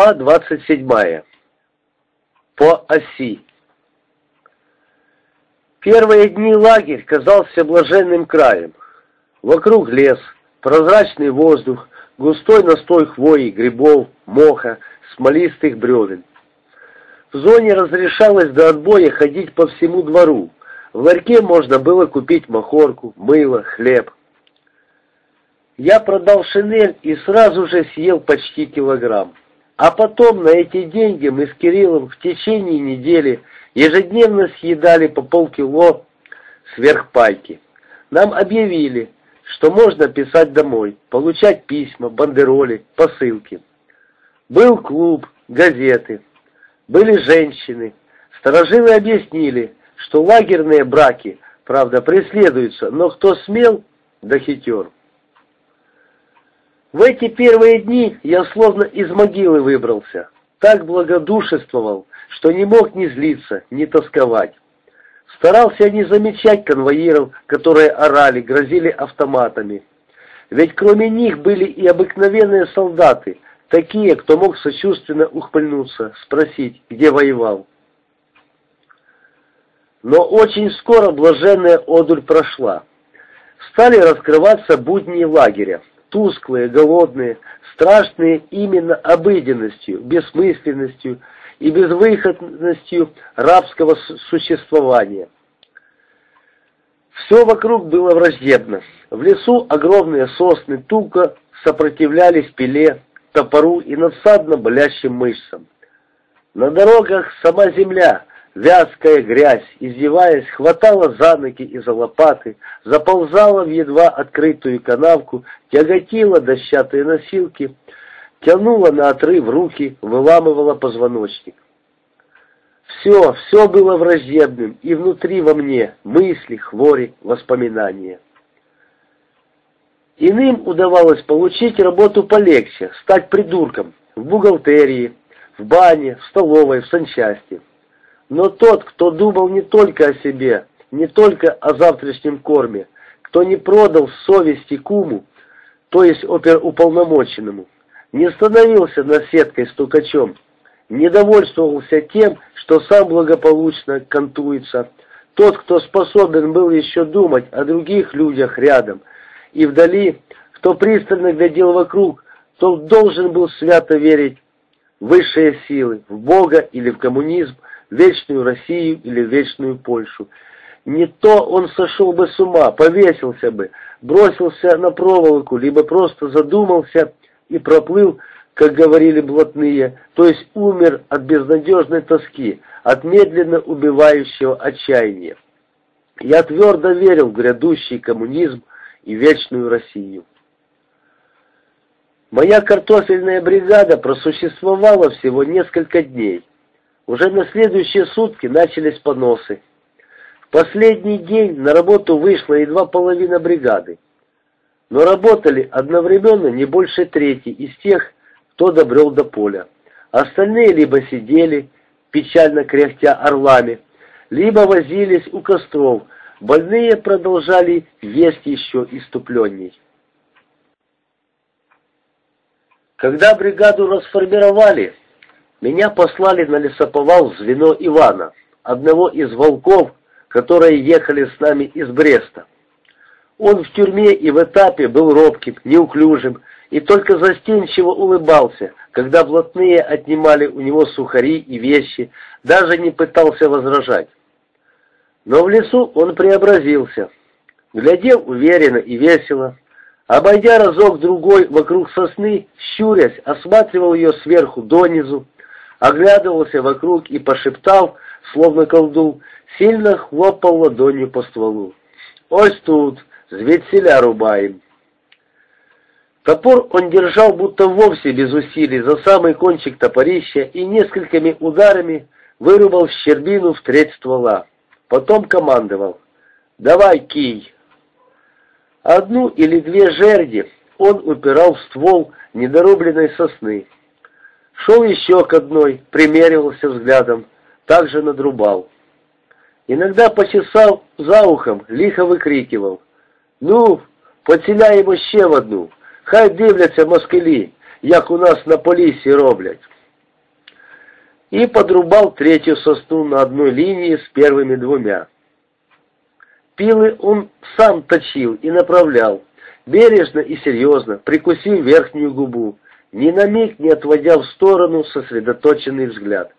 Глава 27. По оси. Первые дни лагерь казался блаженным краем. Вокруг лес, прозрачный воздух, густой настой хвои, грибов, моха, смолистых бревен. В зоне разрешалось до отбоя ходить по всему двору. В ларьке можно было купить махорку, мыло, хлеб. Я продал шинель и сразу же съел почти килограмм. А потом на эти деньги мы с Кириллом в течение недели ежедневно съедали по полкило сверхпайки. Нам объявили, что можно писать домой, получать письма, бандероли, посылки. Был клуб, газеты, были женщины. Сторожилы объяснили, что лагерные браки, правда, преследуются, но кто смел, да хитер. В эти первые дни я словно из могилы выбрался, так благодушествовал, что не мог ни злиться, ни тосковать. Старался не замечать конвоиров, которые орали, грозили автоматами. Ведь кроме них были и обыкновенные солдаты, такие, кто мог сочувственно ухмыльнуться, спросить, где воевал. Но очень скоро блаженная одурь прошла. Стали раскрываться будни лагеря тусклые, голодные, страшные именно обыденностью, бессмысленностью и безвыходностью рабского существования. Все вокруг было враждебно. В лесу огромные сосны туго сопротивлялись пиле, топору и надсадно болящим мышцам. На дорогах сама земля, Вязкая грязь, издеваясь, хватала за ноги и за лопаты, заползала в едва открытую канавку, тяготила дощатые носилки, тянула на отрыв руки, выламывала позвоночник. Все, все было враждебным, и внутри во мне мысли, хвори, воспоминания. Иным удавалось получить работу полегче, стать придурком, в бухгалтерии, в бане, в столовой, в санчасти. Но тот, кто думал не только о себе, не только о завтрашнем корме, кто не продал совести куму, то есть оперуполномоченному, не становился наседкой стукачом, не довольствовался тем, что сам благополучно кантуется, тот, кто способен был еще думать о других людях рядом и вдали, кто пристально глядел вокруг, тот должен был свято верить в высшие силы, в Бога или в коммунизм, вечную Россию или вечную Польшу. Не то он сошел бы с ума, повесился бы, бросился на проволоку, либо просто задумался и проплыл, как говорили блатные, то есть умер от безнадежной тоски, от медленно убивающего отчаяния. Я твердо верил в грядущий коммунизм и вечную Россию. Моя картофельная бригада просуществовала всего несколько дней. Уже на следующие сутки начались поносы. В последний день на работу вышла едва половина бригады. Но работали одновременно не больше трети из тех, кто добрел до поля. Остальные либо сидели, печально кряхтя орлами, либо возились у костров, больные продолжали есть еще иступленней. Когда бригаду расформировали, меня послали на лесоповал звено Ивана, одного из волков, которые ехали с нами из Бреста. Он в тюрьме и в этапе был робким, неуклюжим и только застенчиво улыбался, когда блатные отнимали у него сухари и вещи, даже не пытался возражать. Но в лесу он преобразился, глядел уверенно и весело, обойдя разок-другой вокруг сосны, щурясь, осматривал ее сверху донизу, оглядывался вокруг и пошептал, словно колдун, сильно хлопал ладонью по стволу. «Ось тут, зведселя рубаем!» Топор он держал будто вовсе без усилий за самый кончик топорища и несколькими ударами вырубал щербину в треть ствола. Потом командовал «Давай, кий!» Одну или две жерди он упирал в ствол недорубленной сосны. Шел еще к одной, примеривался взглядом, также надрубал. Иногда почесал за ухом, лихо выкрикивал. «Ну, поціляємо ще в одну, хай дивляться москалі, як у нас на полісі роблять». и подрубал третью сосну на одной линии с первыми двумя. Пилы он сам точил и направлял, бережно и серьезно, прикусив верхнюю губу, ни на миг не отводя в сторону сосредоточенный взгляд.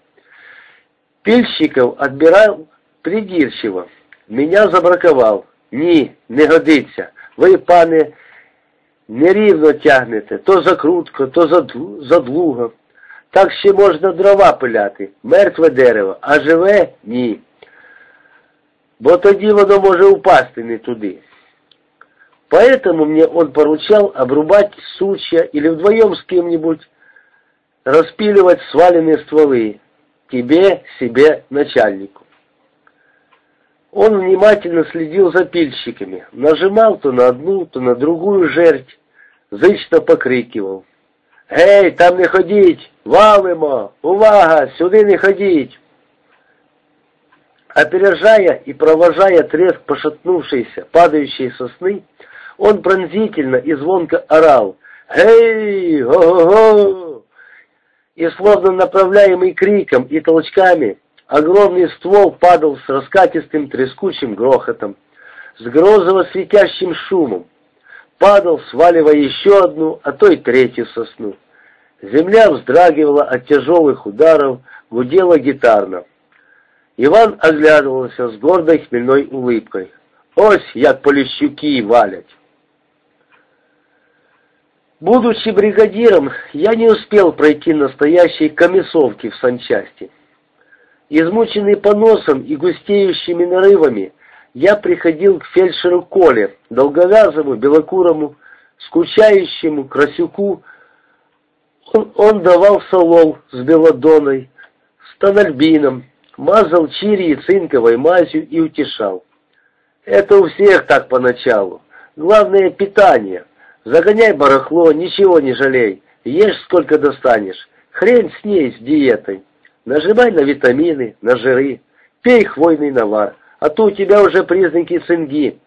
Пильщиков отбирал придирчиво. Меня забраковал. Ні, не годиться. Ви, пане, нерівно тягнете, то закрутко, то задлуго. Так ще можна дрова пиляти, мертве дерево, а живе ні. Бо тоді воно може упасти не туди. Поэтому мне он поручал обрубать сучья или вдвоем с кем-нибудь распиливать сваленные стволы, тебе, себе, начальнику. Он внимательно следил за пильщиками, нажимал то на одну, то на другую жерть, зычно покрикивал. «Эй, там не ходіть! Валимо! Увага! Сюди не ходіть!» Опережая и провожая треск пошатнувшейся, падающей сосны, он пронзительно и звонко орал «Эй! Го-го-го!» И словно направляемый криком и толчками, огромный ствол падал с раскатистым трескучим грохотом, с грозово светящим шумом, падал, сваливая еще одну, а то и третью сосну. Земля вздрагивала от тяжелых ударов, гудела гитарно. Иван оглядывался с гордой хмельной улыбкой. «Ось, як полищуки валять!» Будучи бригадиром, я не успел пройти настоящей комиссовки в санчасти. Измученный поносом и густеющими нарывами, я приходил к фельдшеру Коле, долговязому, белокурому, скучающему, красюку. Он, он давал солол с белодоной, с тональбином, мазал чири цинковой мазью и утешал. Это у всех так поначалу. Главное — питание. Загоняй барахло, ничего не жалей. Ешь сколько достанешь. Хрень с ней, с диетой. Нажимай на витамины, на жиры. Пей хвойный навар. А то у тебя уже признаки цинги.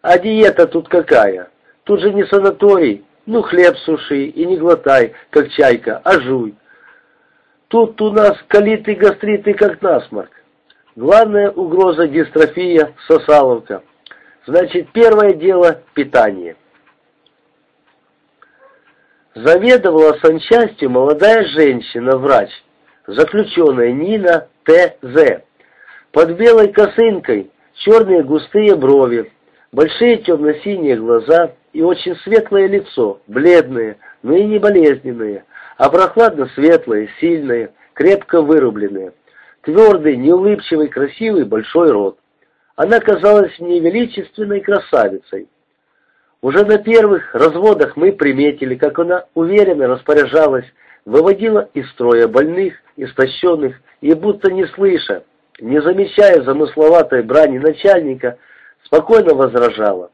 А диета тут какая? Тут же не санаторий. Ну, хлеб суши и не глотай, как чайка, а жуй. Тут у нас колиты гастриты, как насморк. Главная угроза дистрофия, сосаловка. Значит, первое дело – питание. Заведовала санчастью молодая женщина-врач, заключенная Нина Т.З. Под белой косынкой черные густые брови, большие темно-синие глаза и очень светлое лицо, бледное, но и не болезненное, а прохладно-светлое, сильное, крепко вырубленное, твердый, неулыбчивый, красивый большой рот. Она казалась мне величественной красавицей, уже на первых разводах мы приметили, как она уверенно распоряжалась, выводила из строя больных, истощенных, и будто не слыша, не замечая замысловатой брани начальника, спокойно возражала.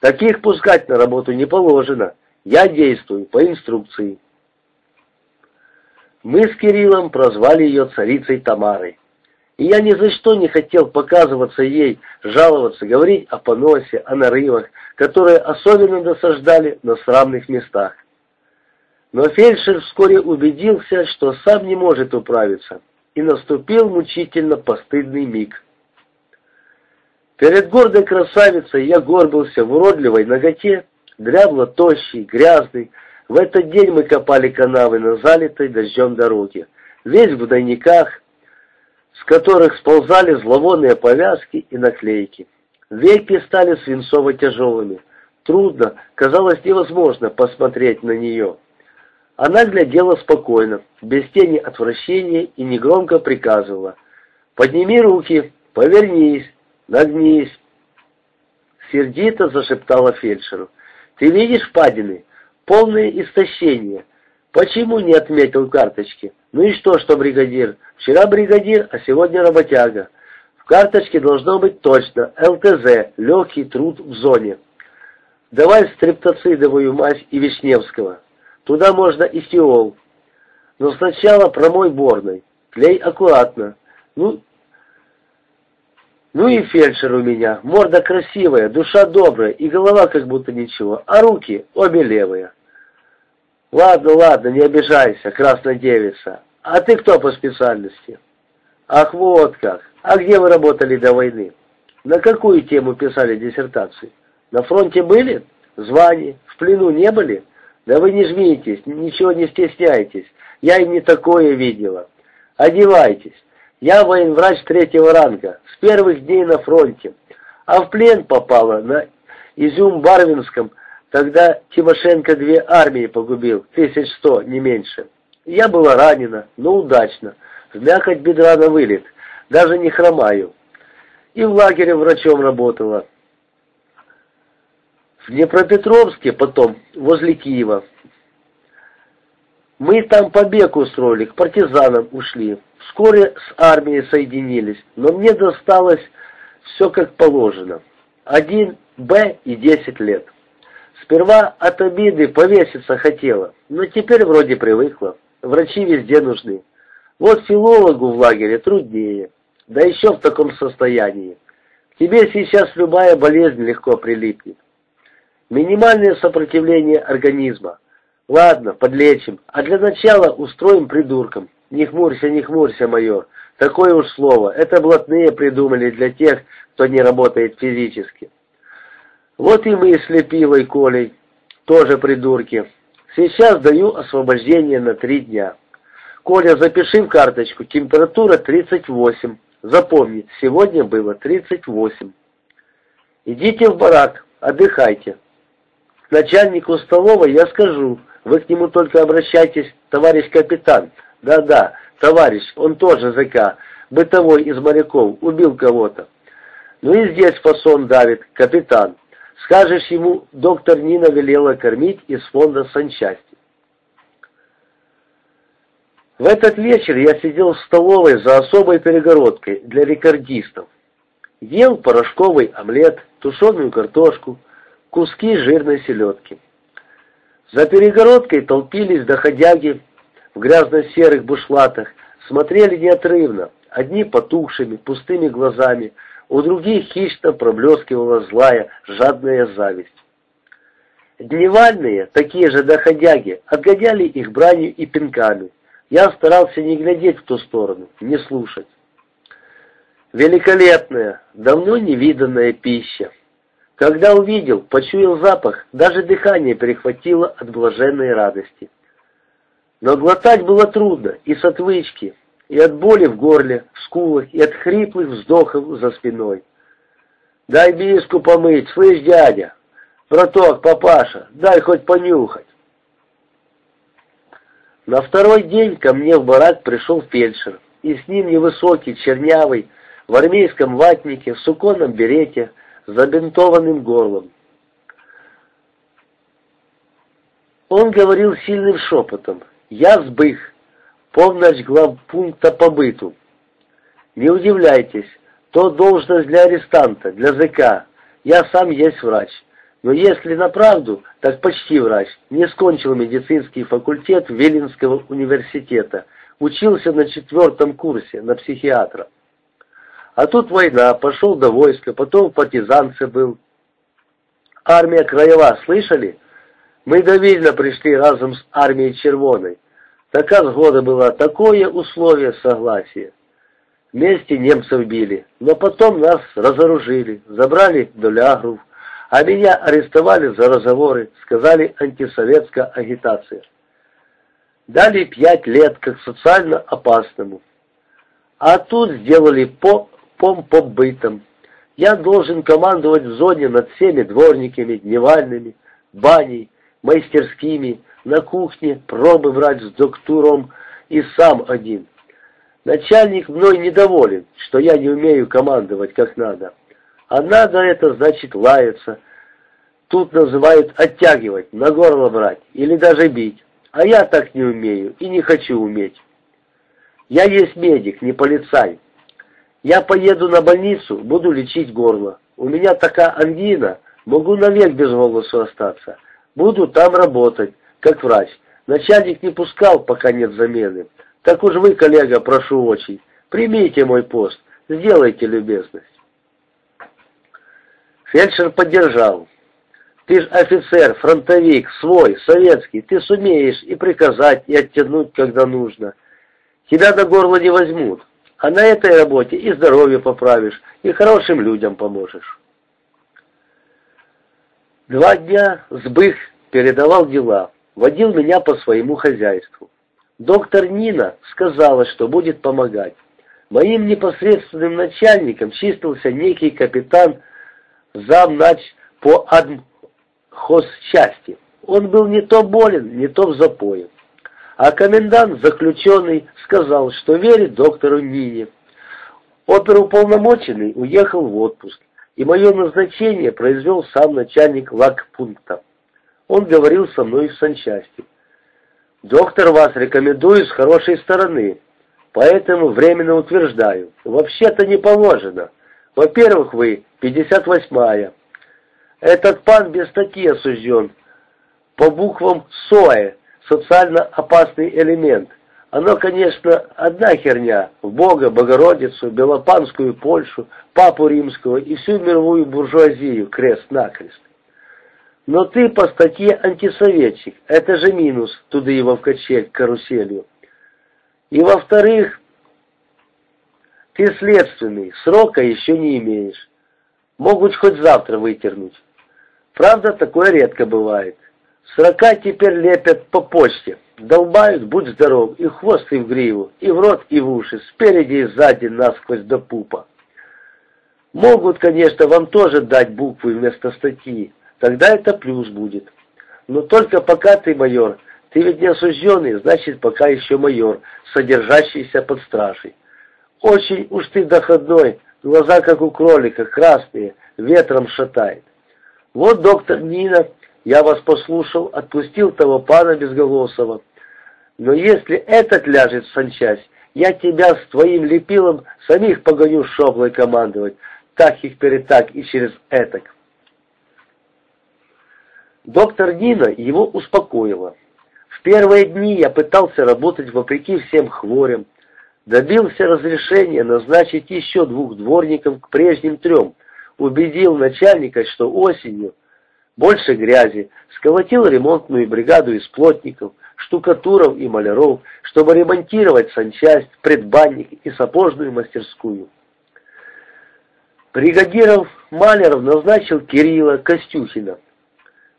Таких пускать на работу не положено, я действую по инструкции. Мы с Кириллом прозвали ее царицей Тамарой. И я ни за что не хотел показываться ей, жаловаться, говорить о поносе, о нарывах, которые особенно досаждали на срамных местах. Но фельдшер вскоре убедился, что сам не может управиться, и наступил мучительно постыдный миг. Перед гордой красавицей я горбился в уродливой ноготе, дрябло тощий, грязный. В этот день мы копали канавы на залитой дождем дороге, весь в дайниках, с которых сползали зловонные повязки и наклейки. Веки стали свинцово-тяжелыми. Трудно, казалось невозможно посмотреть на нее. Она глядела спокойно, без тени отвращения и негромко приказывала. «Подними руки, повернись, нагнись». Сердито зашептала фельдшеру. «Ты видишь падины? Полное истощение. Почему не отметил карточки? Ну и что, что бригадир? Вчера бригадир, а сегодня работяга. В карточке должно быть точно ЛТЗ, легкий труд в зоне. Давай стрептоцидовую мазь и Вишневского. Туда можно и стиол. Но сначала промой борной. Клей аккуратно. Ну, ну и фельдшер у меня. Морда красивая, душа добрая и голова как будто ничего, а руки обе левые. Ладно, ладно, не обижайся, красная девица. А ты кто по специальности? Ах, вот как. А где вы работали до войны? На какую тему писали диссертацию? На фронте были? Звание? В плену не были? Да вы не жмитесь, ничего не стесняйтесь. Я и не такое видела. Одевайтесь. Я военврач третьего ранга, с первых дней на фронте. А в плен попала на Изюм-Барвинском, тогда Тимошенко две армии погубил, тысяч сто, не меньше. Я была ранена, но удачно, в мякоть бедра на вылет, даже не хромаю. И в лагере врачом работала. В Днепропетровске потом, возле Киева. Мы там побег устроили, к партизанам ушли. Вскоре с армией соединились, но мне досталось все как положено. Один Б и десять лет. Сперва от обиды повеситься хотела, но теперь вроде привыкла. Врачи везде нужны. Вот филологу в лагере труднее, да еще в таком состоянии. К тебе сейчас любая болезнь легко прилипнет. Минимальное сопротивление организма. Ладно, подлечим, а для начала устроим придуркам. Не хмурься, не хмурься, майор. Такое уж слово. Это блатные придумали для тех, кто не работает физически. Вот и мы с Лепилой Колей, тоже придурки. Сейчас даю освобождение на три дня. Коля, запиши в карточку, температура 38. Запомни, сегодня было 38. Идите в барак, отдыхайте. Начальнику столовой я скажу, вы к нему только обращайтесь, товарищ капитан. Да-да, товарищ, он тоже ЗК, бытовой из моряков, убил кого-то. Ну и здесь фасон давит, капитан. Скажешь ему, доктор Нина велела кормить из фонда санчасти. В этот вечер я сидел в столовой за особой перегородкой для рекордистов. Ел порошковый омлет, тушеную картошку, куски жирной селедки. За перегородкой толпились доходяги в грязно-серых бушлатах, смотрели неотрывно, одни потухшими, пустыми глазами, у других хищно проблескивала злая, жадная зависть. Дневальные, такие же доходяги, отгоняли их бранью и пинками. Я старался не глядеть в ту сторону, не слушать. Великолепная, давно невиданная пища. Когда увидел, почуял запах, даже дыхание перехватило от блаженной радости. Но глотать было трудно и с отвычки, и от боли в горле, в скулах, и от хриплых вздохов за спиной. «Дай биску помыть, слышь, дядя! Браток, папаша, дай хоть понюхать!» На второй день ко мне в барак пришел фельдшер, и с ним невысокий, чернявый, в армейском ватнике, в суконном берете, с забинтованным горлом. Он говорил сильным шепотом. «Я сбых, помощь главпункта по быту. Не удивляйтесь, то должность для арестанта, для ЗК. Я сам есть врач. Но если на правду, так почти врач. Не скончил медицинский факультет Виленского университета. Учился на четвертом курсе, на психиатра. А тут война, пошел до войска, потом в партизанце был. Армия Краева, слышали? Мы до Вильна пришли разом с армией Червоной. Такая сгода была, такое условие согласия. Вместе немцев били, но потом нас разоружили, забрали до а меня арестовали за разговоры, сказали антисоветская агитация. Дали пять лет как социально опасному. А тут сделали по помпобытом. Я должен командовать в зоне над всеми дворниками, дневальными, баней, мастерскими, на кухне, пробы брать с доктором и сам один. Начальник мной недоволен, что я не умею командовать как надо. А надо это значит лаяться. Тут называют оттягивать, на горло брать или даже бить. А я так не умею и не хочу уметь. Я есть медик, не полицай. Я поеду на больницу, буду лечить горло. У меня такая ангина, могу навек без голоса остаться. Буду там работать как врач. Начальник не пускал, пока нет замены. Так уж вы, коллега, прошу очень, примите мой пост, сделайте любезность. Фельдшер поддержал. Ты ж офицер, фронтовик, свой, советский, ты сумеешь и приказать, и оттянуть, когда нужно. тебя до горла не возьмут, а на этой работе и здоровье поправишь, и хорошим людям поможешь. Два дня Сбых передавал дела, водил меня по своему хозяйству. Доктор Нина сказала, что будет помогать. Моим непосредственным начальником числился некий капитан замнач по адмхозчасти. Он был не то болен, не то в запое. А комендант, заключенный, сказал, что верит доктору Нине. Оперуполномоченный уехал в отпуск, и мое назначение произвел сам начальник лагпункта. Он говорил со мной в санчасти. «Доктор вас рекомендую с хорошей стороны, поэтому временно утверждаю. Вообще-то не положено. Во-первых, вы 58-я. Этот пан без статьи осужден. По буквам СОЭ, социально опасный элемент. Оно, конечно, одна херня. В Бога, Богородицу, Белопанскую Польшу, Папу Римского и всю мировую буржуазию крест-накрест. Но ты по статье антисоветчик. Это же минус, туда его в качель, каруселью. И во-вторых, ты следственный, срока еще не имеешь. Могут хоть завтра вытернуть. Правда, такое редко бывает. Срока теперь лепят по почте. Долбают, будь здоров, и хвост, и в гриву, и в рот, и в уши, спереди и сзади, насквозь до пупа. Могут, конечно, вам тоже дать буквы вместо статьи, тогда это плюс будет. Но только пока ты майор, ты ведь не осужденный, значит, пока еще майор, содержащийся под стражей. Очень уж ты доходной, глаза как у кролика, красные, ветром шатает. Вот доктор Нина, я вас послушал, отпустил того пана безголосого. Но если этот ляжет в санчасть, я тебя с твоим лепилом самих погоню шоблой командовать, так их перетак и через этак. Доктор Нина его успокоила. В первые дни я пытался работать вопреки всем хворям, Добился разрешения назначить еще двух дворников к прежним трем. Убедил начальника, что осенью больше грязи, сколотил ремонтную бригаду из плотников, штукатуров и маляров, чтобы ремонтировать санчасть, предбанник и сапожную мастерскую. Бригадиров Маляров назначил Кирилла Костюхина.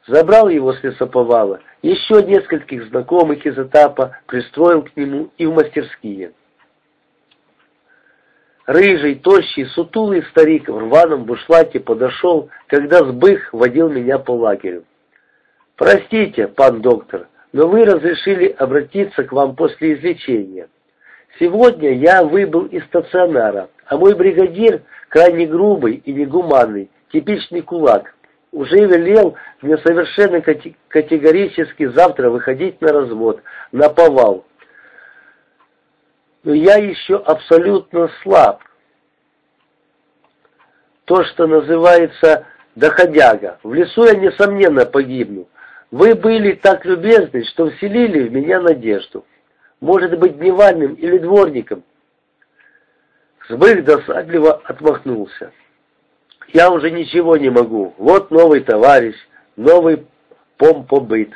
Забрал его с лесоповала, еще нескольких знакомых из этапа пристроил к нему и в мастерские. Рыжий, тощий, сутулый старик в рваном бушлате подошел, когда сбых водил меня по лагерю. «Простите, пан доктор, но вы разрешили обратиться к вам после излечения. Сегодня я выбыл из стационара, а мой бригадир, крайне грубый и негуманный, типичный кулак, уже велел мне совершенно категорически завтра выходить на развод, на повал, но я еще абсолютно слаб. То, что называется доходяга. В лесу я, несомненно, погибну. Вы были так любезны, что вселили в меня надежду. Может быть, дневальным или дворником. Сбых досадливо отмахнулся. Я уже ничего не могу. Вот новый товарищ, новый помпобыт.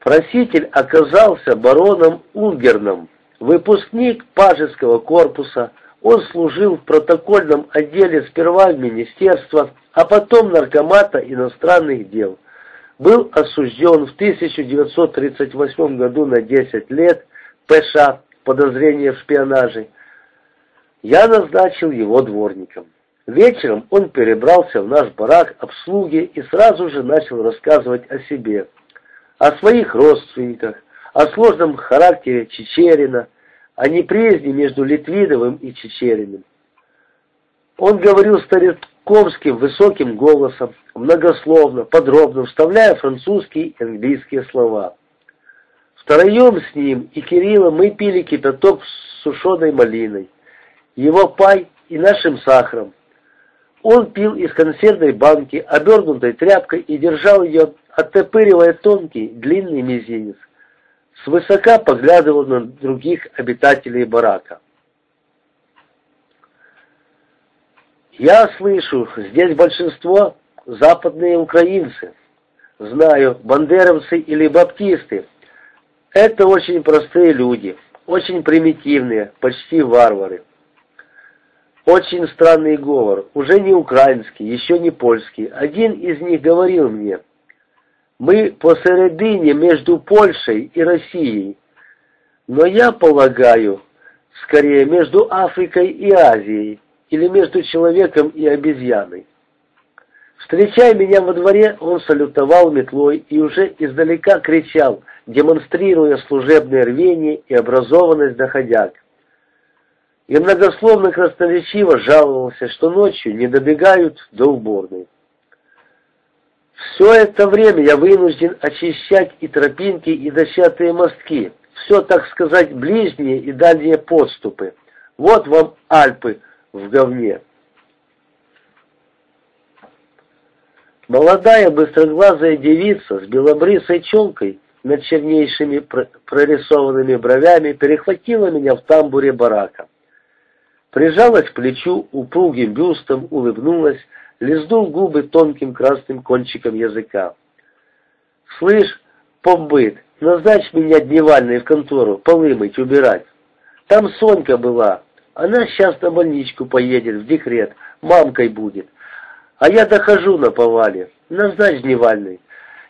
Проситель оказался бароном Унгерном, Выпускник пажеского корпуса, он служил в протокольном отделе сперва в министерство, а потом наркомата иностранных дел. Был осужден в 1938 году на 10 лет, ПШ, подозрение в шпионаже. Я назначил его дворником. Вечером он перебрался в наш барак обслуги и сразу же начал рассказывать о себе, о своих родственниках, о сложном характере Чечерина, о неприязни между Литвиновым и Чечериным. Он говорил стариковским высоким голосом, многословно, подробно, вставляя французские и английские слова. Втроем с ним и Кириллом мы пили кипяток с сушеной малиной, его пай и нашим сахаром. Он пил из консервной банки, обернутой тряпкой, и держал ее, оттопыривая тонкий, длинный мизинец свысока поглядывал на других обитателей барака. «Я слышу, здесь большинство западные украинцы. Знаю, бандеровцы или баптисты. Это очень простые люди. очень примитивные, почти варвары. Очень странный говор, уже не украинский, еще не польский. Один из них говорил мне, мы посередине между Польшей и Россией, но я полагаю, скорее между Африкой и Азией, или между человеком и обезьяной. Встречая меня во дворе, он салютовал метлой и уже издалека кричал, демонстрируя служебное рвение и образованность доходяг. И многословно красноречиво жаловался, что ночью не добегают до уборной. Все это время я вынужден очищать и тропинки, и дощатые мостки, все, так сказать, ближние и дальние подступы. Вот вам Альпы в говне. Молодая быстроглазая девица с белобрысой челкой над чернейшими прорисованными бровями перехватила меня в тамбуре барака. Прижалась к плечу упругим бюстом, улыбнулась, лизнул губы тонким красным кончиком языка. «Слышь, помбыт, назначь меня дневальной в контору, полы мыть, убирать. Там Сонька была, она сейчас на больничку поедет, в декрет, мамкой будет. А я дохожу на повале. Назначь дневальный.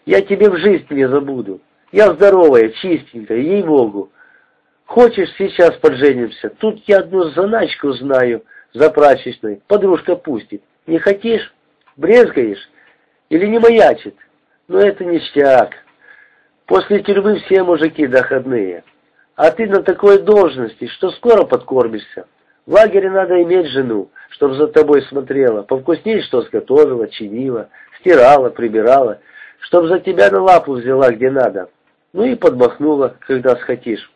Я тебе в жизнь не забуду. Я здоровая, чистенькая, ей-богу. Хочешь, сейчас подженимся? Тут я одну заначку знаю за прачечной. Подружка пустит. Не хотишь? Брезгаешь? Или не маячит? Но ну, это ништяк. После тюрьмы все мужики доходные. А ты на такой должности, что скоро подкормишься. В лагере надо иметь жену, чтобы за тобой смотрела, повкуснее что сготовила, чинила, стирала, прибирала, чтобы за тебя на лапу взяла где надо, ну и подмахнула, когда схотишь.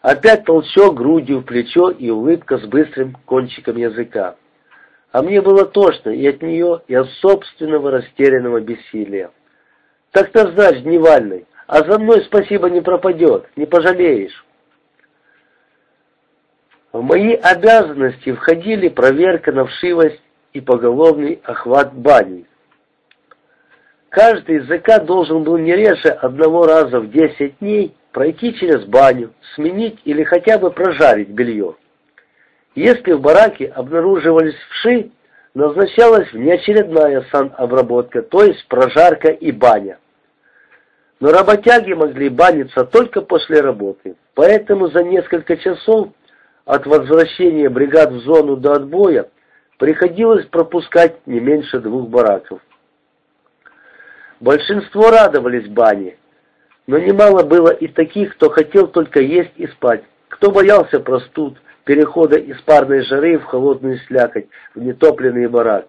Опять толчок грудью в плечо и улыбка с быстрым кончиком языка. А мне было тошно и от нее, и от собственного растерянного бессилия. Так-то знаешь, дневальный, а за мной спасибо не пропадет, не пожалеешь. В мои обязанности входили проверка на вшивость и поголовный охват бани. Каждый ЗК должен был не реже одного раза в 10 дней пройти через баню, сменить или хотя бы прожарить белье. Если в бараке обнаруживались вши, назначалась внеочередная санобработка, то есть прожарка и баня. Но работяги могли баниться только после работы, поэтому за несколько часов от возвращения бригад в зону до отбоя приходилось пропускать не меньше двух бараков. Большинство радовались бане, но немало было и таких, кто хотел только есть и спать, кто боялся простуд, перехода из парной жары в холодную слякоть, в нетопленный барак.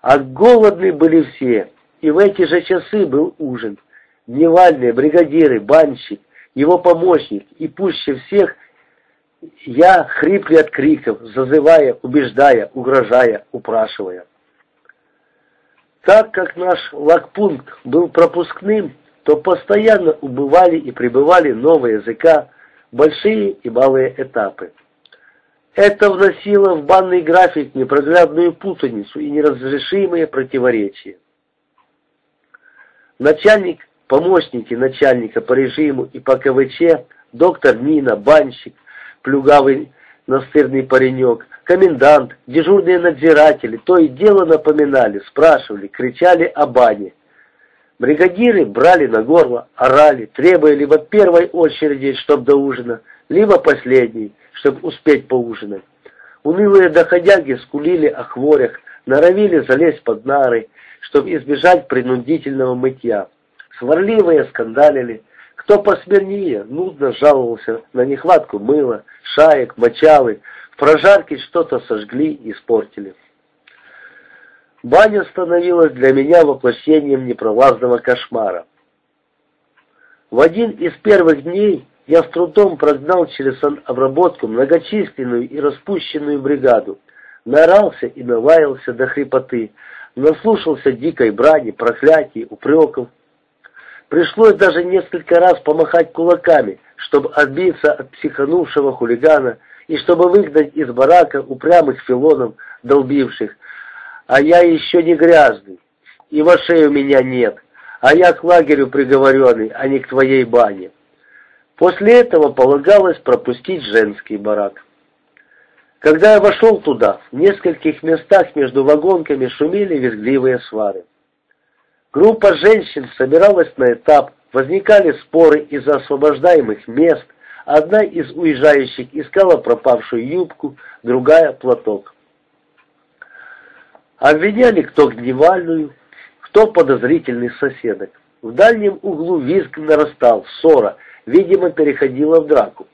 А голодны были все, и в эти же часы был ужин. Дневальные, бригадиры, банщик, его помощник и пуще всех я хрипли от криков, зазывая, убеждая, угрожая, упрашивая. Так как наш лагпункт был пропускным, то постоянно убывали и прибывали новые языка, большие и малые этапы. Это вносило в банный график непроглядную путаницу и неразрешимые противоречия. Начальник, помощники начальника по режиму и по КВЧ, доктор Нина, банщик, плюгавый настырный паренек, комендант, дежурные надзиратели, то и дело напоминали, спрашивали, кричали о бане. Бригадиры брали на горло, орали, требуя либо первой очереди, чтоб до ужина, либо последней, чтобы успеть поужинать. Унылые доходяги скулили о хворях, норовили залезть под нары, чтобы избежать принудительного мытья. Сварливые скандалили, кто посмирнее, нудно жаловался на нехватку мыла, шаек, мочалы, в прожарке что-то сожгли и испортили. Баня становилась для меня воплощением непролазного кошмара. В один из первых дней я с трудом прогнал через обработку многочисленную и распущенную бригаду, нарался и наваялся до хрипоты, наслушался дикой брани, проклятий, упреков, Пришлось даже несколько раз помахать кулаками, чтобы отбиться от психанувшего хулигана и чтобы выгнать из барака упрямых филонов, долбивших. А я еще не грязный, и вошей у меня нет, а я к лагерю приговоренный, а не к твоей бане. После этого полагалось пропустить женский барак. Когда я вошел туда, в нескольких местах между вагонками шумели визгливые свары. Группа женщин собиралась на этап, возникали споры из-за освобождаемых мест, одна из уезжающих искала пропавшую юбку, другая — платок. Обвиняли кто гневальную, кто подозрительных соседок. В дальнем углу визг нарастал, ссора, видимо, переходила в драку.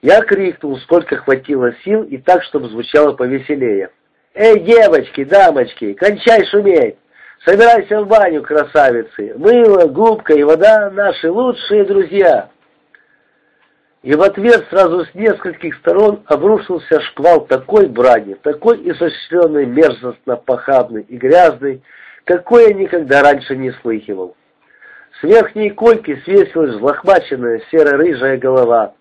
Я крикнул, сколько хватило сил, и так, чтобы звучало повеселее. «Эй, девочки, дамочки, кончай шуметь! Собирайся в баню, красавицы! Мыло, губка и вода — наши лучшие друзья!» И в ответ сразу с нескольких сторон обрушился шквал такой брани, такой изощренной, мерзостно-похабной и грязной, какой я никогда раньше не слыхивал. С верхней койки свесилась взлохмаченная серо-рыжая голова,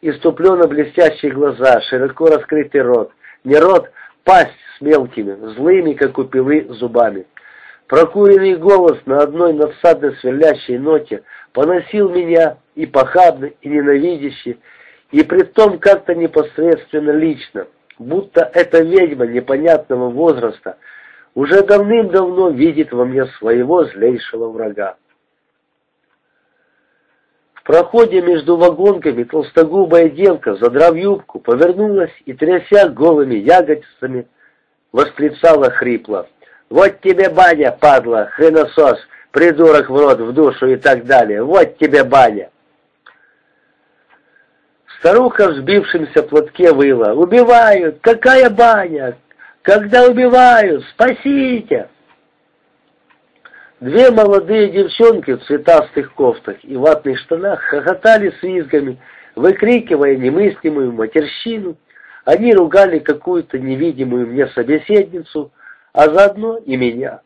иступленно блестящие глаза, широко раскрытый рот, не рот, пасть с мелкими, злыми, как у пилы, зубами. Прокуренный голос на одной надсадно сверлящей ноте поносил меня и похабно, и ненавидяще, и притом как-то непосредственно лично, будто эта ведьма непонятного возраста уже давным-давно видит во мне своего злейшего врага. В проходе между вагонками толстогубая девка, задрав юбку, повернулась и, тряся голыми ягодицами, восклицала хрипло. «Вот тебе баня, падла, хреносос, придурок в рот, в душу и так далее, вот тебе баня!» Старуха в сбившемся платке выла. «Убивают! Какая баня! Когда убивают, спасите!» Две молодые девчонки в цветастых кофтах и ватных штанах хохотали с визгами, выкрикивая немыслимую матерщину. Они ругали какую-то невидимую мне собеседницу, а заодно и меня.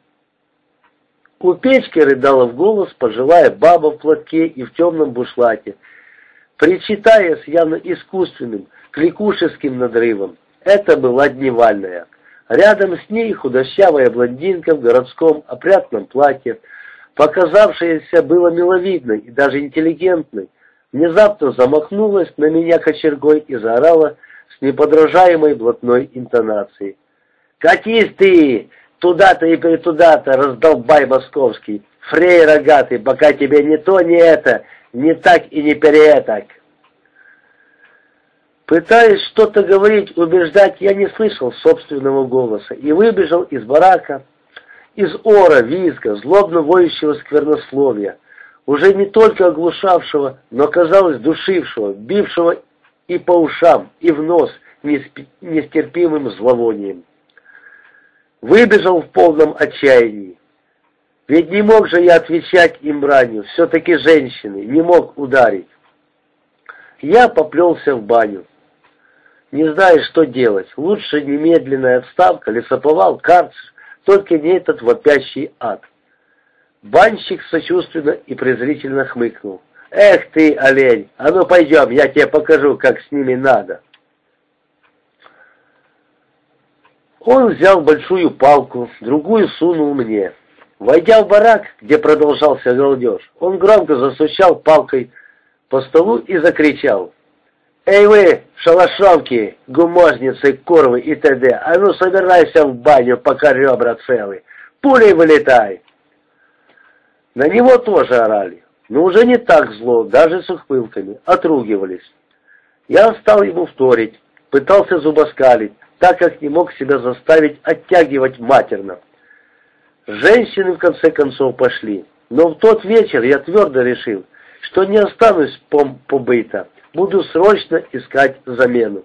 У печки рыдала в голос пожилая баба в платке и в темном бушлате, причитая с явно искусственным, кликушеским надрывом. Это была дневальная. Рядом с ней худощавая блондинка в городском опрятном платье, показавшаяся было миловидной и даже интеллигентной, внезапно замахнулась на меня кочергой и заорала с неподражаемой блатной интонацией. «Катись ты! Туда-то и туда-то, раздолбай московский! Фрей рогатый, пока тебе не то, не это, не так и не переэтак!» Пытаясь что-то говорить, убеждать, я не слышал собственного голоса и выбежал из барака, из ора, визга, злобно воющего сквернословия, уже не только оглушавшего, но, казалось, душившего, бившего и по ушам, и в нос нестерпимым зловонием. Выбежал в полном отчаянии. Ведь не мог же я отвечать им бранью, все-таки женщины, не мог ударить. Я поплелся в баню. Не знаешь, что делать. Лучше немедленная отставка, лесоповал, карцер, только не этот вопящий ад. Банщик сочувственно и презрительно хмыкнул. «Эх ты, олень, а ну пойдем, я тебе покажу, как с ними надо». Он взял большую палку, другую сунул мне. Войдя в барак, где продолжался галдеж, он громко засучал палкой по столу и закричал. «Эй вы, шалашовки, гумозницы, курвы и т.д., а ну собирайся в баню, пока ребра целы, пулей вылетай!» На него тоже орали, но уже не так зло, даже с ухмылками, отругивались. Я стал ему вторить, пытался зубоскалить, так как не мог себя заставить оттягивать матерно. Женщины в конце концов пошли, но в тот вечер я твердо решил, что не останусь пом побыта, Буду срочно искать замену.